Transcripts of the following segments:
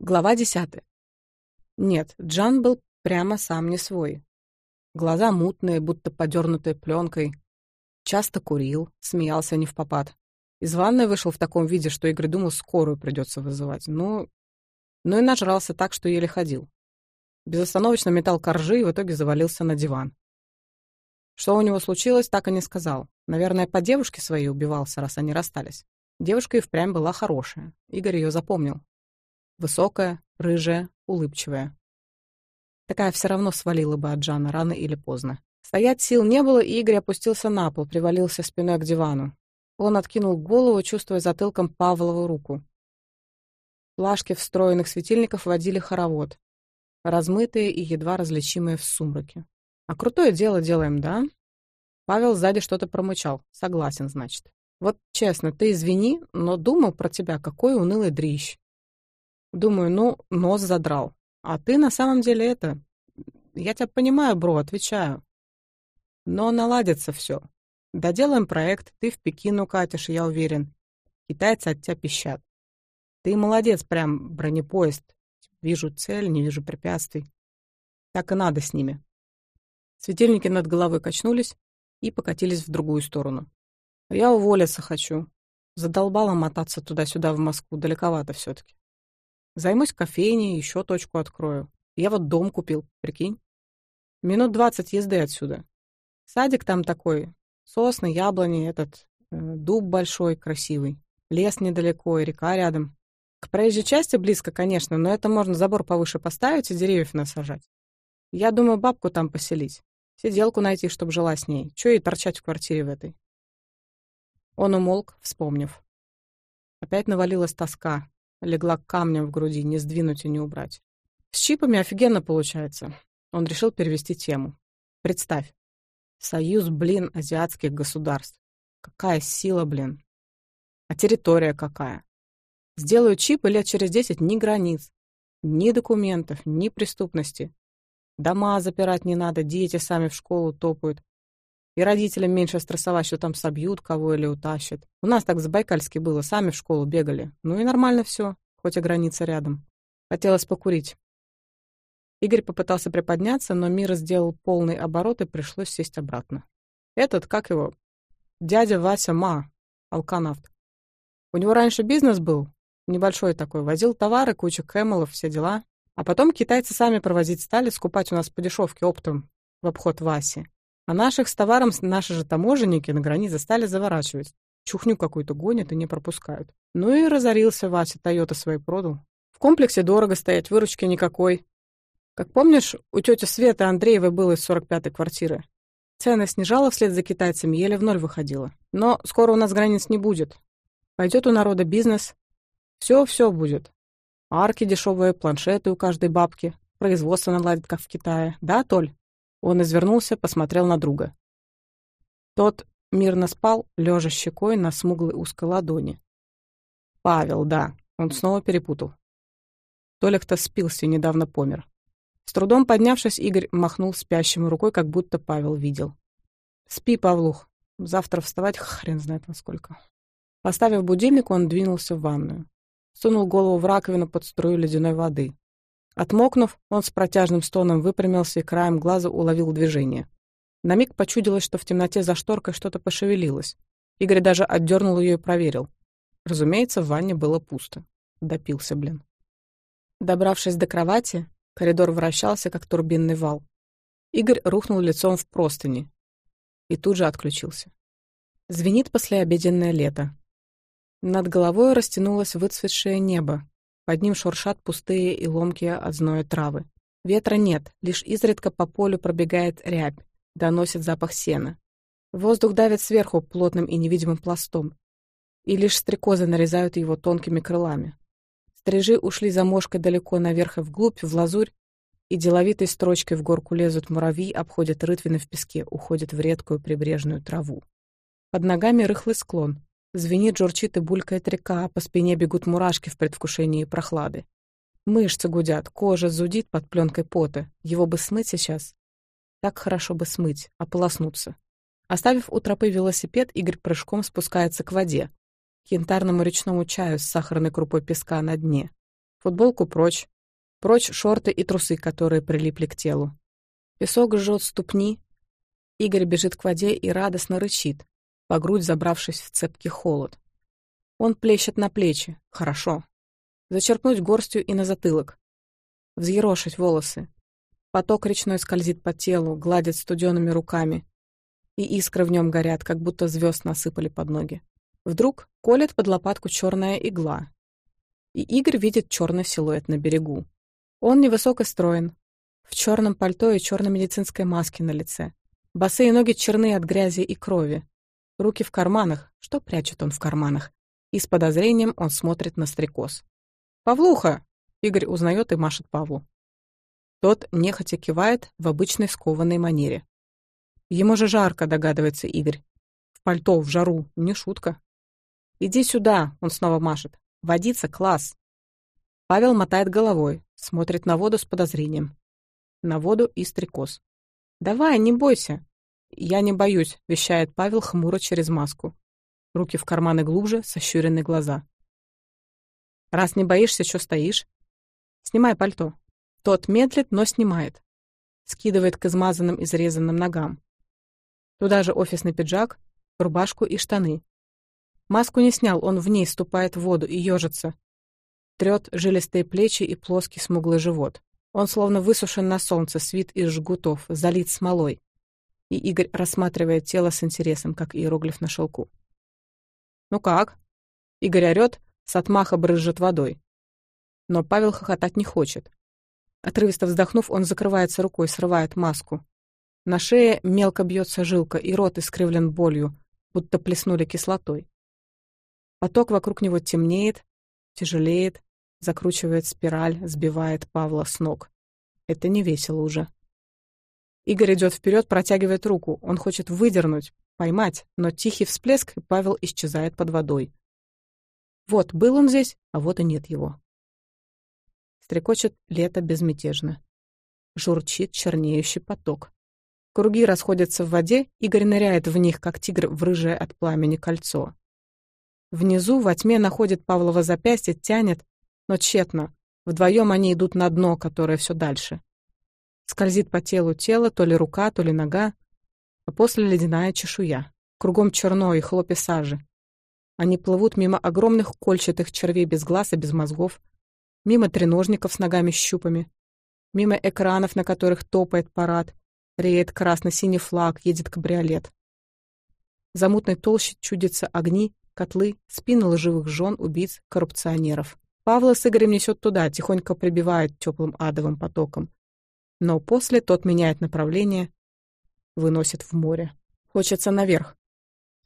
Глава 10. Нет, Джан был прямо сам не свой. Глаза мутные, будто подернутые пленкой. Часто курил, смеялся не в попад. Из ванной вышел в таком виде, что Игорь думал, скорую придется вызывать. Но... но и нажрался так, что еле ходил. Безостановочно метал коржи и в итоге завалился на диван. Что у него случилось, так и не сказал. Наверное, по девушке своей убивался, раз они расстались. Девушка и впрямь была хорошая. Игорь ее запомнил, высокая, рыжая, улыбчивая. Такая все равно свалила бы от Джана рано или поздно. Стоять сил не было, и Игорь опустился на пол, привалился спиной к дивану. Он откинул голову, чувствуя затылком Павлову руку. Плашки встроенных светильников водили хоровод, размытые и едва различимые в сумраке. «А крутое дело делаем, да?» Павел сзади что-то промычал. «Согласен, значит. Вот честно, ты извини, но думал про тебя, какой унылый дрищ думаю, ну, нос задрал. А ты на самом деле это... Я тебя понимаю, бро, отвечаю. Но наладится все. Доделаем проект, ты в Пекин укатишь, я уверен. Китайцы от тебя пищат. Ты молодец, прям бронепоезд. Вижу цель, не вижу препятствий. Так и надо с ними. Светильники над головой качнулись и покатились в другую сторону. Я уволиться хочу. Задолбала мотаться туда-сюда в Москву, далековато все таки Займусь кофейней, еще точку открою. Я вот дом купил, прикинь. Минут двадцать езды отсюда. Садик там такой. Сосны, яблони, этот... Э, дуб большой, красивый. Лес недалеко, и река рядом. К проезжей части близко, конечно, но это можно забор повыше поставить и деревьев насажать. Я думаю, бабку там поселить. Сиделку найти, чтобы жила с ней. Че и торчать в квартире в этой? Он умолк, вспомнив. Опять навалилась тоска, легла камнем в груди, не сдвинуть и не убрать. С чипами офигенно получается. Он решил перевести тему. Представь. Союз, блин, азиатских государств. Какая сила, блин. А территория какая. Сделаю чип и лет через десять ни границ, ни документов, ни преступности. Дома запирать не надо, дети сами в школу топают. И родителям меньше стрессовать, что там собьют кого или утащат. У нас так забайкальски было, сами в школу бегали. Ну и нормально все, хоть и граница рядом. Хотелось покурить. Игорь попытался приподняться, но Мира сделал полный оборот и пришлось сесть обратно. Этот, как его, дядя Вася Ма, алканавт. У него раньше бизнес был, небольшой такой, возил товары, кучу кэмелов, все дела. А потом китайцы сами провозить стали, скупать у нас по дешевке оптом в обход Васи. А наших с товаром наши же таможенники на границе стали заворачивать. Чухню какую-то гонят и не пропускают. Ну и разорился Вася Тойота своей продал. В комплексе дорого стоять, выручки никакой. Как помнишь, у тети Светы Андреевой было из 45-й квартиры. Цены снижала вслед за китайцами, еле в ноль выходила. Но скоро у нас границ не будет. Пойдет у народа бизнес. Все-все будет. Арки дешевые, планшеты у каждой бабки. Производство наладит, как в Китае. Да, Толь? Он извернулся, посмотрел на друга. Тот мирно спал, лежа щекой на смуглой узкой ладони. «Павел, да». Он снова перепутал. Толик-то спился и недавно помер. С трудом поднявшись, Игорь махнул спящему рукой, как будто Павел видел. «Спи, Павлух. Завтра вставать хрен знает насколько». Поставив будильник, он двинулся в ванную. Сунул голову в раковину под струю ледяной воды. Отмокнув, он с протяжным стоном выпрямился и краем глаза уловил движение. На миг почудилось, что в темноте за шторкой что-то пошевелилось. Игорь даже отдернул ее и проверил. Разумеется, в ванне было пусто. Допился, блин. Добравшись до кровати, коридор вращался, как турбинный вал. Игорь рухнул лицом в простыни и тут же отключился. Звенит послеобеденное лето. Над головой растянулось выцветшее небо, под ним шуршат пустые и ломкие от зноя травы. Ветра нет, лишь изредка по полю пробегает рябь, доносит запах сена. Воздух давит сверху плотным и невидимым пластом, и лишь стрекозы нарезают его тонкими крылами. Стрижи ушли за мошкой далеко наверх и вглубь, в лазурь, и деловитой строчкой в горку лезут муравьи, обходят рытвины в песке, уходят в редкую прибрежную траву. Под ногами рыхлый склон, Звенит, журчит и булькает река, по спине бегут мурашки в предвкушении прохлады. Мышцы гудят, кожа зудит под пленкой пота. Его бы смыть сейчас. Так хорошо бы смыть, ополоснуться. Оставив у тропы велосипед, Игорь прыжком спускается к воде, к янтарному речному чаю с сахарной крупой песка на дне. Футболку прочь. Прочь шорты и трусы, которые прилипли к телу. Песок жжет ступни. Игорь бежит к воде и радостно рычит по грудь забравшись в цепкий холод. Он плещет на плечи. Хорошо. Зачерпнуть горстью и на затылок. Взъерошить волосы. Поток речной скользит по телу, гладит студенными руками. И искры в нем горят, как будто звезд насыпали под ноги. Вдруг колет под лопатку черная игла. И Игорь видит черный силуэт на берегу. Он невысок строен, в черном пальто и черной медицинской маске на лице. Босые ноги черные от грязи и крови. Руки в карманах. Что прячет он в карманах? И с подозрением он смотрит на стрекоз. «Павлуха!» Игорь узнает и машет Павлу. Тот нехотя кивает в обычной скованной манере. Ему же жарко, догадывается Игорь. В пальто, в жару, не шутка. «Иди сюда!» — он снова машет. «Водиться, класс!» Павел мотает головой, смотрит на воду с подозрением. На воду и стрекоз. «Давай, не бойся!» «Я не боюсь», — вещает Павел хмуро через маску. Руки в карманы глубже, сощурены глаза. «Раз не боишься, что стоишь?» «Снимай пальто». Тот медлит, но снимает. Скидывает к измазанным, изрезанным ногам. Туда же офисный пиджак, рубашку и штаны. Маску не снял, он в ней ступает в воду и ёжится. Трёт жилистые плечи и плоский смуглый живот. Он словно высушен на солнце, свит из жгутов, залит смолой и Игорь рассматривает тело с интересом, как иероглиф на шелку. «Ну как?» Игорь орёт, с отмаха брызжет водой. Но Павел хохотать не хочет. Отрывисто вздохнув, он закрывается рукой, срывает маску. На шее мелко бьется жилка, и рот искривлен болью, будто плеснули кислотой. Поток вокруг него темнеет, тяжелеет, закручивает спираль, сбивает Павла с ног. Это не весело уже. Игорь идет вперед, протягивает руку. Он хочет выдернуть, поймать, но тихий всплеск, и Павел исчезает под водой. Вот был он здесь, а вот и нет его. Стрекочет лето безмятежно. Журчит чернеющий поток. Круги расходятся в воде, Игорь ныряет в них, как тигр в рыжее от пламени кольцо. Внизу во тьме находит Павлова запястье, тянет, но тщетно. Вдвоем они идут на дно, которое все дальше скользит по телу тело, то ли рука, то ли нога, а после ледяная чешуя. Кругом черно и хлопья сажи. Они плывут мимо огромных кольчатых червей без глаз и без мозгов, мимо треножников с ногами-щупами, мимо экранов, на которых топает парад, реет красно-синий флаг, едет кабриолет. За мутной толще чудятся огни, котлы, спины лживых жен, убийц, коррупционеров. Павла с Игорем несет туда, тихонько прибивает теплым адовым потоком но после тот меняет направление, выносит в море. Хочется наверх.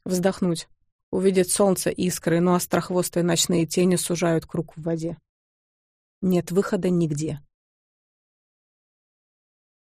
Вздохнуть. Увидеть солнце искры, ну а но острохвостые ночные тени сужают круг в воде. Нет выхода нигде.